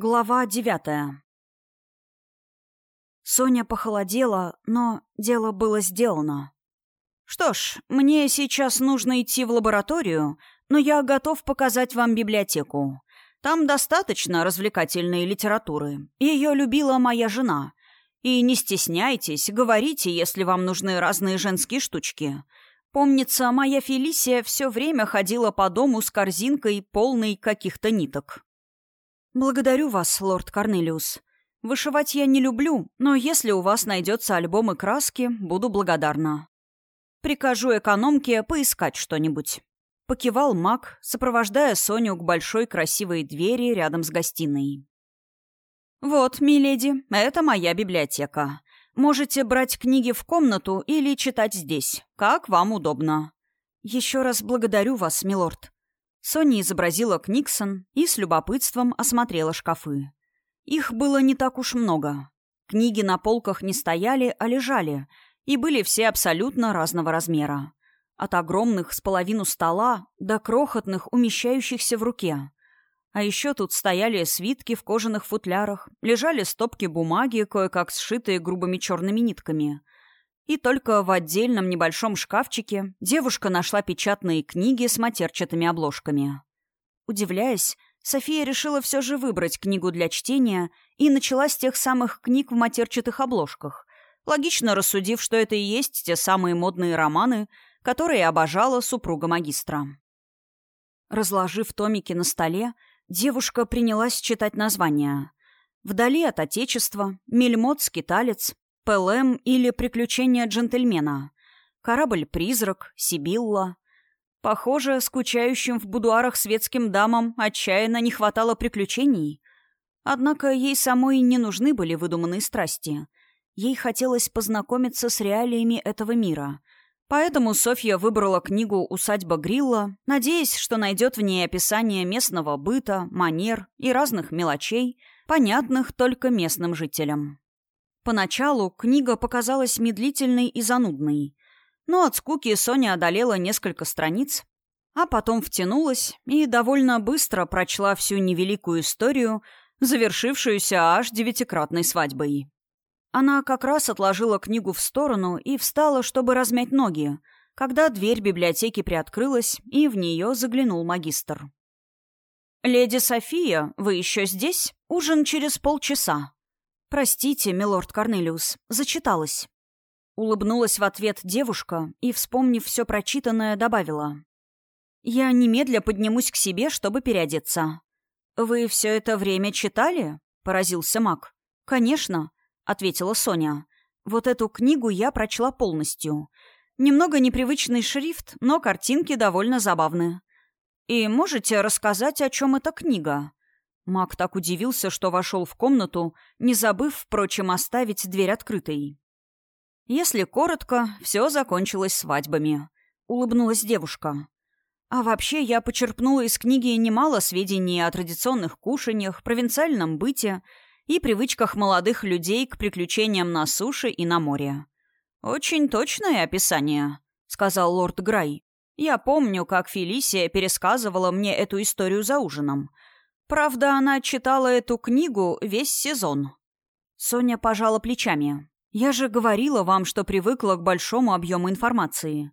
Глава девятая. Соня похолодела, но дело было сделано. «Что ж, мне сейчас нужно идти в лабораторию, но я готов показать вам библиотеку. Там достаточно развлекательной литературы. Ее любила моя жена. И не стесняйтесь, говорите, если вам нужны разные женские штучки. Помнится, моя Фелисия все время ходила по дому с корзинкой, полной каких-то ниток. «Благодарю вас, лорд Корнелиус. Вышивать я не люблю, но если у вас найдется альбом и краски, буду благодарна. Прикажу экономке поискать что-нибудь». Покивал маг, сопровождая Соню к большой красивой двери рядом с гостиной. «Вот, миледи, это моя библиотека. Можете брать книги в комнату или читать здесь, как вам удобно». «Еще раз благодарю вас, милорд», Соня изобразила Книксон и с любопытством осмотрела шкафы. Их было не так уж много. Книги на полках не стояли, а лежали, и были все абсолютно разного размера. От огромных с половину стола до крохотных, умещающихся в руке. А еще тут стояли свитки в кожаных футлярах, лежали стопки бумаги, кое-как сшитые грубыми черными нитками — и только в отдельном небольшом шкафчике девушка нашла печатные книги с матерчатыми обложками. Удивляясь, София решила все же выбрать книгу для чтения и начала с тех самых книг в матерчатых обложках, логично рассудив, что это и есть те самые модные романы, которые обожала супруга магистра. Разложив томики на столе, девушка принялась читать названия. «Вдали от Отечества», «Мельмот-скиталец», ПЛМ или «Приключения джентльмена», «Корабль-призрак», «Сибилла». Похоже, скучающим в будуарах светским дамам отчаянно не хватало приключений. Однако ей самой не нужны были выдуманные страсти. Ей хотелось познакомиться с реалиями этого мира. Поэтому Софья выбрала книгу «Усадьба Грилла», надеясь, что найдет в ней описание местного быта, манер и разных мелочей, понятных только местным жителям. Поначалу книга показалась медлительной и занудной, но от скуки Соня одолела несколько страниц, а потом втянулась и довольно быстро прочла всю невеликую историю, завершившуюся аж девятикратной свадьбой. Она как раз отложила книгу в сторону и встала, чтобы размять ноги, когда дверь библиотеки приоткрылась, и в нее заглянул магистр. «Леди София, вы еще здесь? Ужин через полчаса», «Простите, милорд Корнелиус, зачиталась». Улыбнулась в ответ девушка и, вспомнив все прочитанное, добавила. «Я немедля поднимусь к себе, чтобы переодеться». «Вы все это время читали?» — поразился маг. «Конечно», — ответила Соня. «Вот эту книгу я прочла полностью. Немного непривычный шрифт, но картинки довольно забавны. И можете рассказать, о чем эта книга?» Мак так удивился, что вошел в комнату, не забыв, впрочем, оставить дверь открытой. Если коротко, все закончилось свадьбами. Улыбнулась девушка. А вообще, я почерпнула из книги немало сведений о традиционных кушаньях, провинциальном быте и привычках молодых людей к приключениям на суше и на море. «Очень точное описание», — сказал лорд Грай. «Я помню, как Фелисия пересказывала мне эту историю за ужином — Правда, она читала эту книгу весь сезон. Соня пожала плечами. «Я же говорила вам, что привыкла к большому объему информации».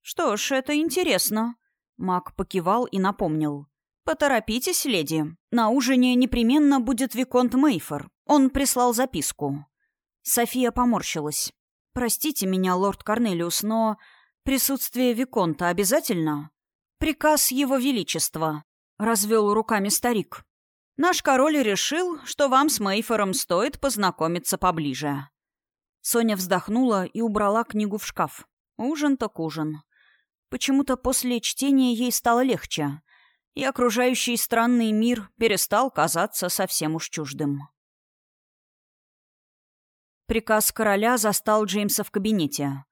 «Что ж, это интересно». Мак покивал и напомнил. «Поторопитесь, леди. На ужине непременно будет Виконт Мейфор. Он прислал записку». София поморщилась. «Простите меня, лорд Корнелиус, но присутствие Виконта обязательно?» «Приказ Его Величества», — развел руками старик. «Наш король решил, что вам с Мейфором стоит познакомиться поближе». Соня вздохнула и убрала книгу в шкаф. Ужин так ужин. Почему-то после чтения ей стало легче, и окружающий странный мир перестал казаться совсем уж чуждым. Приказ короля застал Джеймса в кабинете.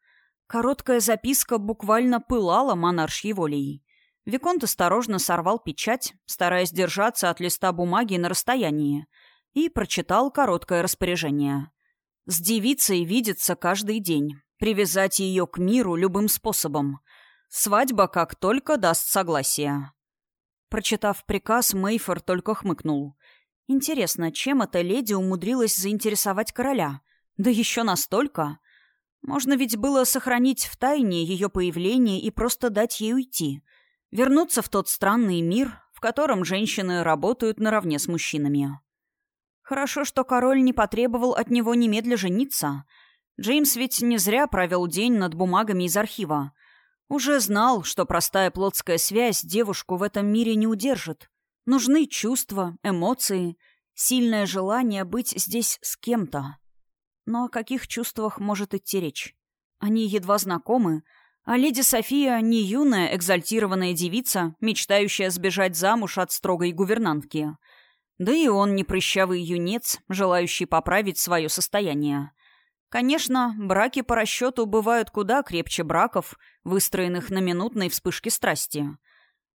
Короткая записка буквально пылала монаршьей волей. Виконт осторожно сорвал печать, стараясь держаться от листа бумаги на расстоянии, и прочитал короткое распоряжение. «С девицей видеться каждый день. Привязать ее к миру любым способом. Свадьба как только даст согласие». Прочитав приказ, Мейфор только хмыкнул. Интересно, чем эта леди умудрилась заинтересовать короля? Да еще настолько. Можно ведь было сохранить в тайне ее появление и просто дать ей уйти. Вернуться в тот странный мир, в котором женщины работают наравне с мужчинами. Хорошо, что король не потребовал от него немедля жениться. Джеймс ведь не зря провел день над бумагами из архива. Уже знал, что простая плотская связь девушку в этом мире не удержит. Нужны чувства, эмоции, сильное желание быть здесь с кем-то. Но о каких чувствах может идти речь? Они едва знакомы, а леди София не юная экзальтированная девица, мечтающая сбежать замуж от строгой гувернантки. Да и он не прыщавый юнец, желающий поправить свое состояние. Конечно, браки по расчету бывают куда крепче браков, выстроенных на минутной вспышке страсти —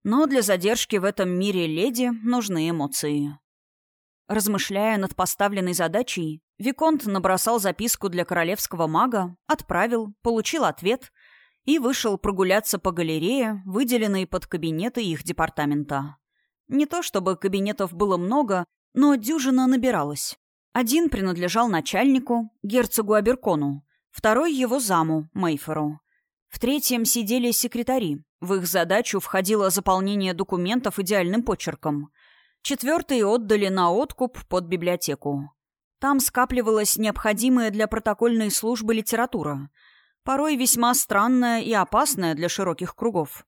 но для задержки в этом мире леди нужны эмоции. Размышляя над поставленной задачей, Виконт набросал записку для королевского мага, отправил, получил ответ и вышел прогуляться по галерее, выделенной под кабинеты их департамента. Не то чтобы кабинетов было много, но дюжина набиралась. Один принадлежал начальнику, герцогу Аберкону, второй его заму, Мейферу. В третьем сидели секретари, в их задачу входило заполнение документов идеальным почерком. Четвертые отдали на откуп под библиотеку. Там скапливалась необходимая для протокольной службы литература, порой весьма странная и опасная для широких кругов.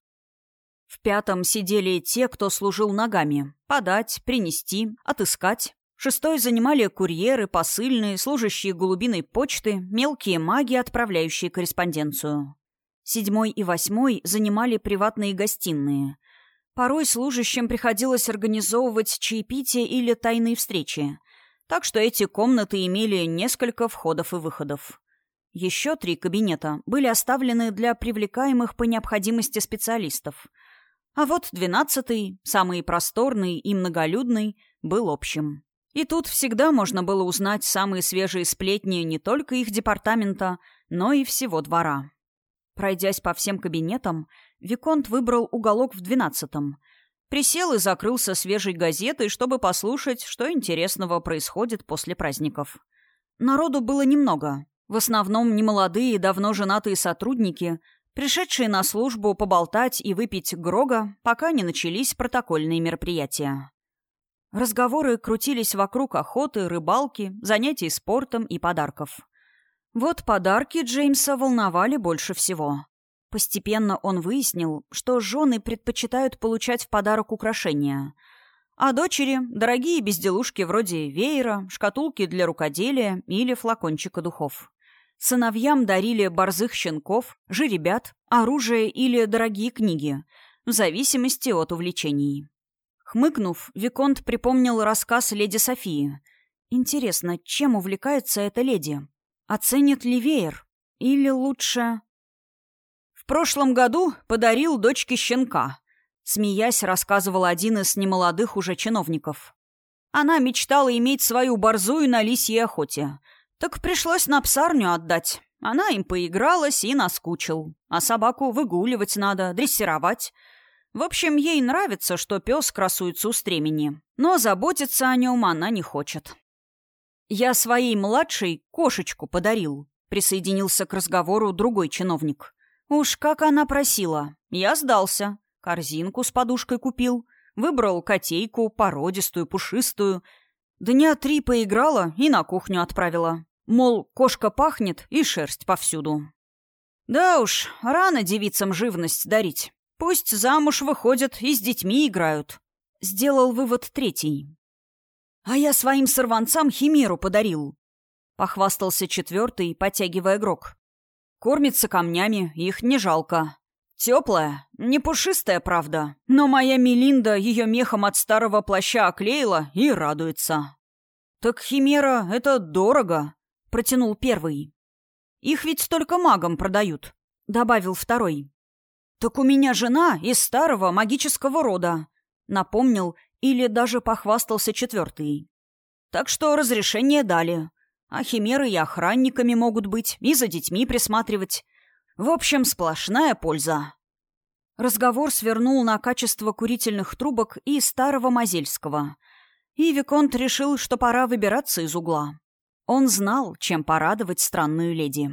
В пятом сидели те, кто служил ногами – подать, принести, отыскать. Шестой занимали курьеры, посыльные, служащие голубиной почты, мелкие маги, отправляющие корреспонденцию. Седьмой и восьмой занимали приватные гостиные. Порой служащим приходилось организовывать чаепитие или тайные встречи. Так что эти комнаты имели несколько входов и выходов. Еще три кабинета были оставлены для привлекаемых по необходимости специалистов. А вот двенадцатый, самый просторный и многолюдный, был общим. И тут всегда можно было узнать самые свежие сплетни не только их департамента, но и всего двора. Пройдясь по всем кабинетам, Виконт выбрал уголок в двенадцатом. Присел и закрылся свежей газетой, чтобы послушать, что интересного происходит после праздников. Народу было немного. В основном немолодые, давно женатые сотрудники, пришедшие на службу поболтать и выпить грога, пока не начались протокольные мероприятия. Разговоры крутились вокруг охоты, рыбалки, занятий спортом и подарков. Вот подарки Джеймса волновали больше всего. Постепенно он выяснил, что жены предпочитают получать в подарок украшения, а дочери — дорогие безделушки вроде веера, шкатулки для рукоделия или флакончика духов. Сыновьям дарили борзых щенков, жеребят, оружие или дорогие книги, в зависимости от увлечений. Хмыкнув, Виконт припомнил рассказ леди Софии. Интересно, чем увлекается эта леди? Оценит ли веер? Или лучше... В прошлом году подарил дочке щенка. Смеясь, рассказывал один из немолодых уже чиновников. Она мечтала иметь свою борзую на лисьей охоте. Так пришлось на псарню отдать. Она им поигралась и наскучил. А собаку выгуливать надо, дрессировать. В общем, ей нравится, что пес красуется у стремени. Но заботиться о нем она не хочет. «Я своей младшей кошечку подарил», — присоединился к разговору другой чиновник. «Уж как она просила. Я сдался. Корзинку с подушкой купил. Выбрал котейку, породистую, пушистую. Дня три поиграла и на кухню отправила. Мол, кошка пахнет и шерсть повсюду. Да уж, рано девицам живность дарить. Пусть замуж выходят и с детьми играют. Сделал вывод третий. «А я своим сорванцам химеру подарил», — похвастался четвертый, потягивая грок. «Кормится камнями, их не жалко. Теплая, не пушистая, правда, но моя Мелинда ее мехом от старого плаща оклеила и радуется». «Так химера — это дорого», — протянул первый. «Их ведь только магам продают», — добавил второй. «Так у меня жена из старого магического рода», — напомнил или даже похвастался четвертый. Так что разрешение дали. А химеры и охранниками могут быть, и за детьми присматривать. В общем, сплошная польза. Разговор свернул на качество курительных трубок и старого Мазельского. И Виконт решил, что пора выбираться из угла. Он знал, чем порадовать странную леди.